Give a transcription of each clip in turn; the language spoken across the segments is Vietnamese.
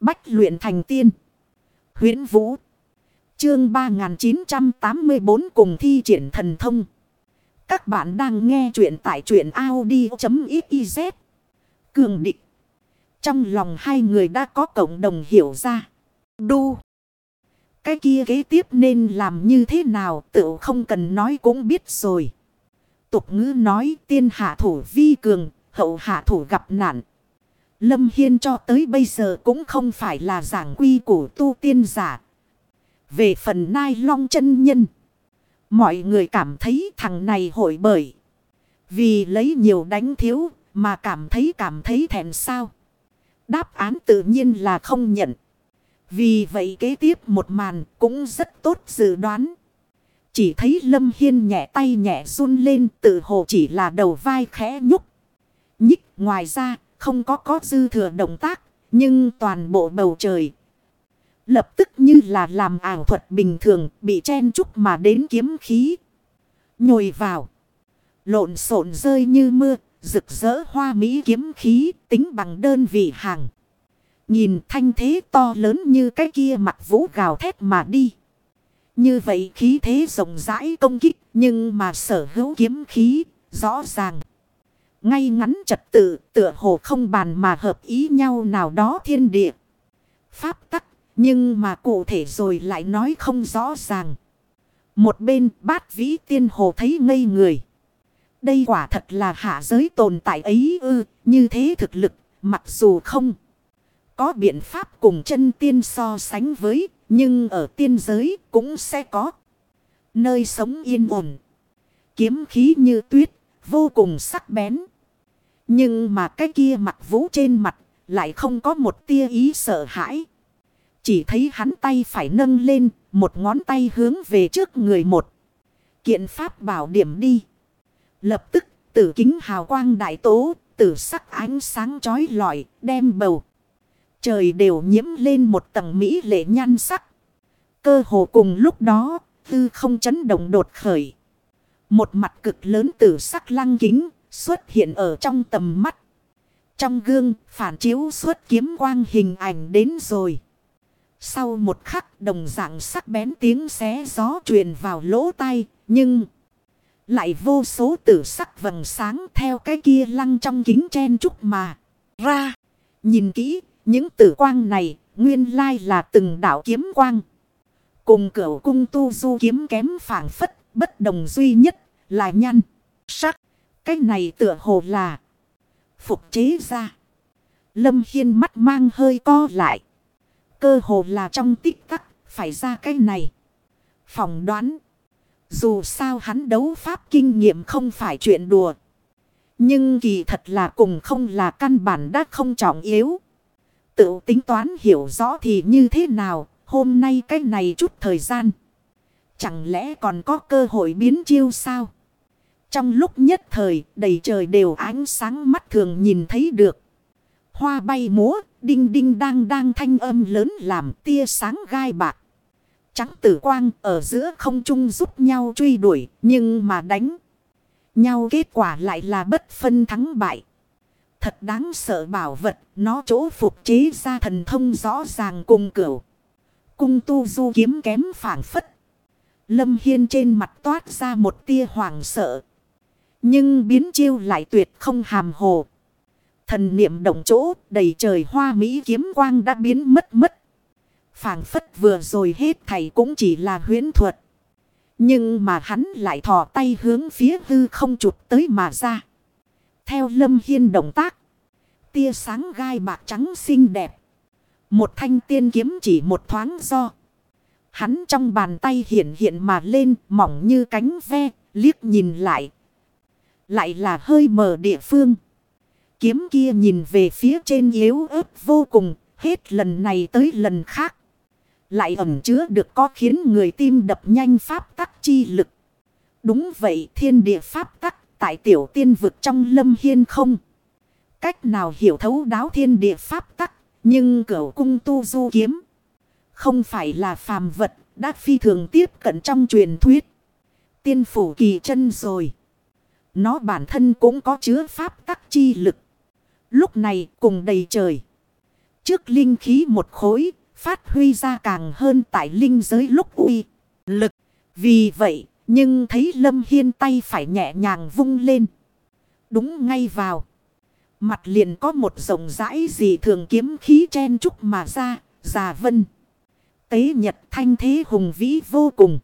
Bách luyện thành tiên. huyễn Vũ. Chương 3984 cùng thi triển thần thông. Các bạn đang nghe truyện tại truyện Audi.xyz. Cường định. Trong lòng hai người đã có cộng đồng hiểu ra. Đu. Cái kia kế tiếp nên làm như thế nào tự không cần nói cũng biết rồi. Tục ngữ nói tiên hạ thủ vi cường, hậu hạ thủ gặp nạn. Lâm Hiên cho tới bây giờ cũng không phải là giảng quy của tu tiên giả. Về phần nai long chân nhân. Mọi người cảm thấy thằng này hội bởi. Vì lấy nhiều đánh thiếu mà cảm thấy cảm thấy thèm sao. Đáp án tự nhiên là không nhận. Vì vậy kế tiếp một màn cũng rất tốt dự đoán. Chỉ thấy Lâm Hiên nhẹ tay nhẹ run lên tự hồ chỉ là đầu vai khẽ nhúc. Nhích ngoài ra không có có dư thừa động tác. Nhưng toàn bộ bầu trời. Lập tức như là làm ảo thuật bình thường, bị chen chúc mà đến kiếm khí. Nhồi vào. Lộn xộn rơi như mưa. Rực rỡ hoa mỹ kiếm khí, tính bằng đơn vị hàng. Nhìn thanh thế to lớn như cái kia mặt vũ gào thét mà đi. Như vậy khí thế rộng rãi công kích, nhưng mà sở hữu kiếm khí, rõ ràng. Ngay ngắn trật tự tựa hồ không bàn mà hợp ý nhau nào đó thiên địa. Pháp tắc nhưng mà cụ thể rồi lại nói không rõ ràng. Một bên bát vĩ tiên hồ thấy ngây người. Đây quả thật là hạ giới tồn tại ấy ư, như thế thực lực, mặc dù không có biện pháp cùng chân tiên so sánh với, nhưng ở tiên giới cũng sẽ có. Nơi sống yên ổn. Kiếm khí như tuyết, vô cùng sắc bén. Nhưng mà cái kia mặt vũ trên mặt lại không có một tia ý sợ hãi. Chỉ thấy hắn tay phải nâng lên, một ngón tay hướng về trước người một. Kiện pháp bảo điểm đi. Lập tức, tử kính hào quang đại tố, tử sắc ánh sáng chói lọi, đem bầu. Trời đều nhiễm lên một tầng mỹ lệ nhan sắc. Cơ hồ cùng lúc đó, tư không chấn động đột khởi. Một mặt cực lớn tử sắc lăng kính xuất hiện ở trong tầm mắt. Trong gương phản chiếu xuất kiếm quang hình ảnh đến rồi. Sau một khắc đồng dạng sắc bén tiếng xé gió truyền vào lỗ tai. Nhưng lại vô số tử sắc vầng sáng theo cái kia lăng trong kính chen trúc mà ra. Nhìn kỹ, những tử quang này nguyên lai là từng đạo kiếm quang. Cùng cửu cung tu du kiếm kém phản phất bất đồng duy nhất là nhăn, sắc. Cái này tựa hồ là phục chế ra. Lâm Hiên mắt mang hơi co lại. Cơ hồ là trong tích tắc phải ra cái này. Phòng đoán. Dù sao hắn đấu pháp kinh nghiệm không phải chuyện đùa. Nhưng kỳ thật là cùng không là căn bản đã không trọng yếu. Tự tính toán hiểu rõ thì như thế nào. Hôm nay cái này chút thời gian. Chẳng lẽ còn có cơ hội biến chiêu sao? Trong lúc nhất thời, đầy trời đều ánh sáng mắt thường nhìn thấy được. Hoa bay múa, đinh đinh đang đang thanh âm lớn làm tia sáng gai bạc. Trắng tử quang ở giữa không trung giúp nhau truy đuổi, nhưng mà đánh. Nhau kết quả lại là bất phân thắng bại. Thật đáng sợ bảo vật, nó chỗ phục chế ra thần thông rõ ràng cùng cửu. Cung tu du kiếm kém phản phất. Lâm Hiên trên mặt toát ra một tia hoàng sợ. Nhưng biến chiêu lại tuyệt không hàm hồ. Thần niệm động chỗ, đầy trời hoa mỹ kiếm quang đã biến mất mất. phảng phất vừa rồi hết thầy cũng chỉ là huyến thuật. Nhưng mà hắn lại thò tay hướng phía hư không chụp tới mà ra. Theo lâm hiên động tác. Tia sáng gai bạc trắng xinh đẹp. Một thanh tiên kiếm chỉ một thoáng do. Hắn trong bàn tay hiện hiện mà lên mỏng như cánh ve, liếc nhìn lại lại là hơi mờ địa phương. Kiếm kia nhìn về phía trên yếu ớt vô cùng, hết lần này tới lần khác. Lại ẩm chứa được có khiến người tim đập nhanh pháp tắc chi lực. Đúng vậy thiên địa pháp tắc tại tiểu tiên vực trong lâm hiên không. Cách nào hiểu thấu đáo thiên địa pháp tắc, nhưng cửu cung tu du kiếm. Không phải là phàm vật, đã phi thường tiếp cận trong truyền thuyết. Tiên phủ kỳ chân rồi. Nó bản thân cũng có chứa pháp tắc chi lực. Lúc này cùng đầy trời. trước linh khí một khối, phát huy ra càng hơn tại linh giới lúc uy, lực. Vì vậy, nhưng thấy Lâm Hiên tay phải nhẹ nhàng vung lên. Đúng ngay vào. Mặt liền có một rộng rãi gì thường kiếm khí chen trúc mà ra, già vân. Tế nhật thanh thế hùng vĩ vô cùng.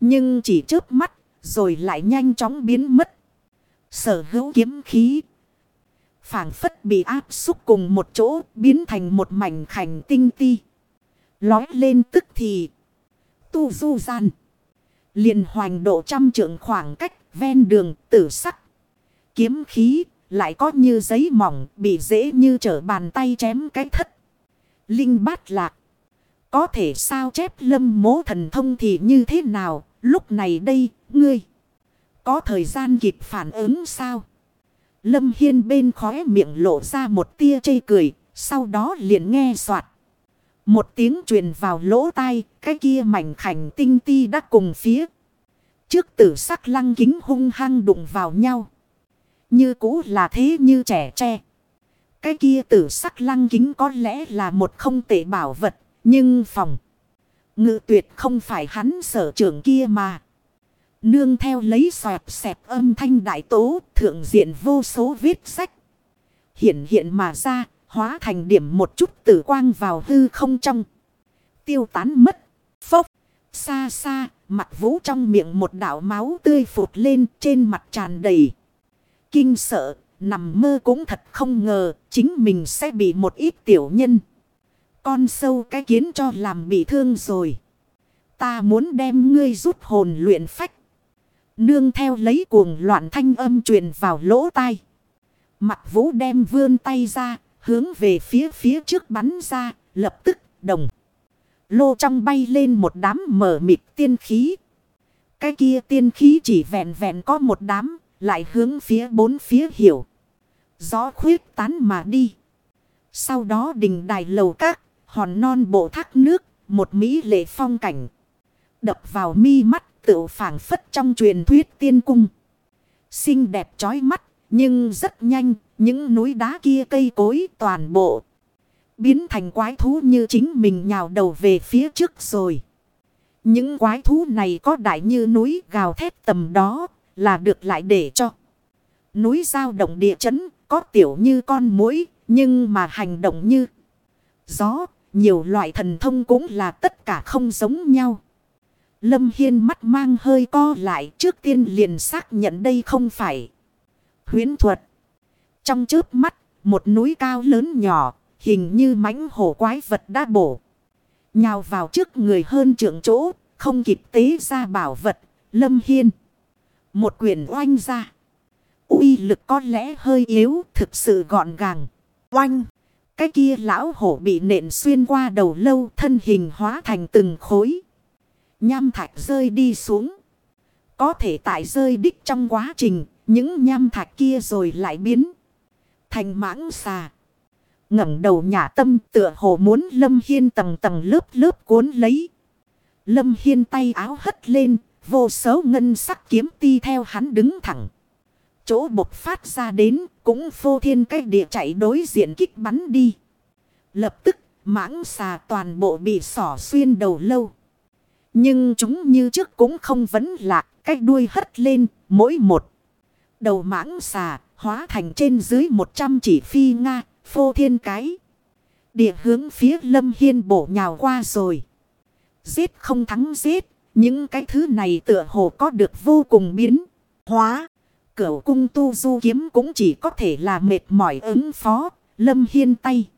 Nhưng chỉ trước mắt, rồi lại nhanh chóng biến mất. Sở hữu kiếm khí. phảng phất bị áp xúc cùng một chỗ, biến thành một mảnh khảnh tinh ti. Lói lên tức thì. Tu du gian. liền hoành độ trăm trượng khoảng cách, ven đường, tử sắc. Kiếm khí lại có như giấy mỏng bị dễ như trở bàn tay chém cái thất. Linh bát lạc. Có thể sao chép lâm mố thần thông thì như thế nào? Lúc này đây, ngươi. Có thời gian kịp phản ứng sao? Lâm Hiên bên khóe miệng lộ ra một tia chê cười. Sau đó liền nghe soạt. Một tiếng truyền vào lỗ tai. Cái kia mảnh khảnh tinh ti đã cùng phía. Trước tử sắc lăng kính hung hăng đụng vào nhau. Như cũ là thế như trẻ tre. Cái kia tử sắc lăng kính có lẽ là một không tệ bảo vật. Nhưng phòng. Ngự tuyệt không phải hắn sở trưởng kia mà. Nương theo lấy xoẹt xẹp âm thanh đại tố thượng diện vô số viết sách. Hiện hiện mà ra hóa thành điểm một chút tử quang vào hư không trong. Tiêu tán mất. Phốc. Xa xa mặt vũ trong miệng một đảo máu tươi phụt lên trên mặt tràn đầy. Kinh sợ, nằm mơ cũng thật không ngờ, chính mình sẽ bị một ít tiểu nhân. Con sâu cái kiến cho làm bị thương rồi. Ta muốn đem ngươi rút hồn luyện phách. Nương theo lấy cuồng loạn thanh âm truyền vào lỗ tai. Mặt vũ đem vươn tay ra, hướng về phía phía trước bắn ra, lập tức đồng. Lô trong bay lên một đám mở mịt tiên khí. Cái kia tiên khí chỉ vẹn vẹn có một đám, lại hướng phía bốn phía hiểu. Gió khuyết tán mà đi. Sau đó đình đài lầu các, hòn non bộ thác nước, một mỹ lệ phong cảnh. Đập vào mi mắt tự phản phất trong truyền thuyết tiên cung. Xinh đẹp chói mắt, nhưng rất nhanh, những núi đá kia cây cối toàn bộ. Biến thành quái thú như chính mình nhào đầu về phía trước rồi. Những quái thú này có đại như núi gào thét tầm đó là được lại để cho. Núi giao động địa chấn có tiểu như con muỗi nhưng mà hành động như gió. Nhiều loại thần thông cũng là tất cả không giống nhau. Lâm Hiên mắt mang hơi co lại trước tiên liền xác nhận đây không phải huyến thuật. Trong trước mắt, một núi cao lớn nhỏ, hình như mãnh hổ quái vật đã bổ. Nhào vào trước người hơn trưởng chỗ, không kịp tế ra bảo vật, Lâm Hiên. Một quyền oanh ra. uy lực có lẽ hơi yếu, thực sự gọn gàng. Oanh! Cái kia lão hổ bị nện xuyên qua đầu lâu thân hình hóa thành từng khối. Nham thạch rơi đi xuống. Có thể tại rơi đích trong quá trình, những nham thạch kia rồi lại biến. Thành mãng xà. ngẩng đầu nhà tâm tựa hồ muốn Lâm Hiên tầng tầng lớp lớp cuốn lấy. Lâm Hiên tay áo hất lên, vô số ngân sắc kiếm ti theo hắn đứng thẳng. Chỗ bộc phát ra đến, cũng phô thiên cách địa chạy đối diện kích bắn đi. Lập tức, mãng xà toàn bộ bị sỏ xuyên đầu lâu. Nhưng chúng như trước cũng không vấn lạc, cách đuôi hất lên, mỗi một. Đầu mãng xà, hóa thành trên dưới 100 chỉ phi Nga, phô thiên cái. Địa hướng phía lâm hiên bổ nhào qua rồi. Giết không thắng giết, những cái thứ này tựa hồ có được vô cùng biến, hóa. Cửu cung tu du kiếm cũng chỉ có thể là mệt mỏi ứng phó, lâm hiên tay.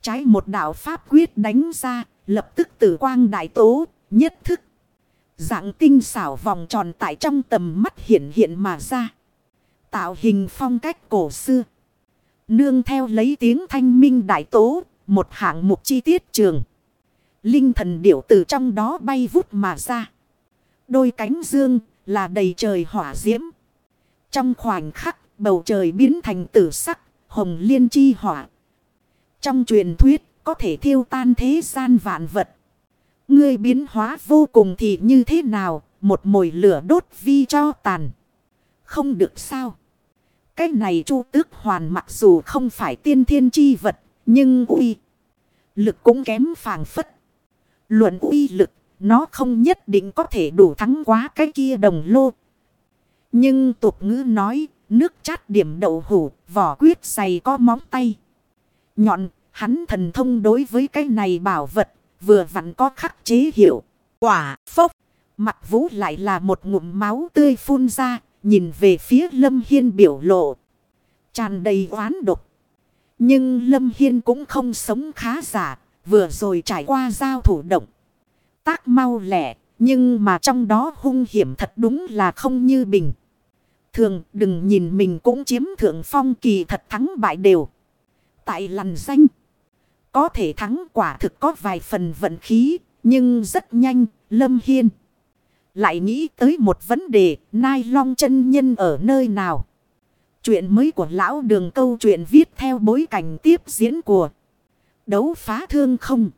Trái một đạo pháp quyết đánh ra, lập tức tử quang đại tố, nhất thức. Dạng tinh xảo vòng tròn tại trong tầm mắt hiện hiện mà ra. Tạo hình phong cách cổ xưa. Nương theo lấy tiếng thanh minh đại tố, một hạng mục chi tiết trường. Linh thần điểu từ trong đó bay vút mà ra. Đôi cánh dương là đầy trời hỏa diễm. Trong khoảnh khắc bầu trời biến thành tử sắc, hồng liên chi hỏa. Trong truyền thuyết có thể thiêu tan thế gian vạn vật. Ngươi biến hóa vô cùng thì như thế nào, một mồi lửa đốt vi cho tàn. Không được sao. Cái này chu tước hoàn mặc dù không phải tiên thiên chi vật, nhưng uy Lực cũng kém phàng phất. Luận uy lực, nó không nhất định có thể đủ thắng quá cái kia đồng lô. Nhưng tục ngữ nói, nước chát điểm đậu hủ, vỏ quyết dày có móng tay. Nhọn, hắn thần thông đối với cái này bảo vật, vừa vặn có khắc chế hiệu. Quả, phốc, mặt vũ lại là một ngụm máu tươi phun ra, nhìn về phía Lâm Hiên biểu lộ. Tràn đầy oán độc. Nhưng Lâm Hiên cũng không sống khá giả, vừa rồi trải qua giao thủ động. Tác mau lẻ, nhưng mà trong đó hung hiểm thật đúng là không như bình. Thường đừng nhìn mình cũng chiếm thượng phong kỳ thật thắng bại đều. Tại lằn danh. Có thể thắng quả thực có vài phần vận khí. Nhưng rất nhanh, Lâm Hiên. Lại nghĩ tới một vấn đề, Nai Long chân nhân ở nơi nào? Chuyện mới của lão đường câu chuyện viết theo bối cảnh tiếp diễn của đấu phá thương không?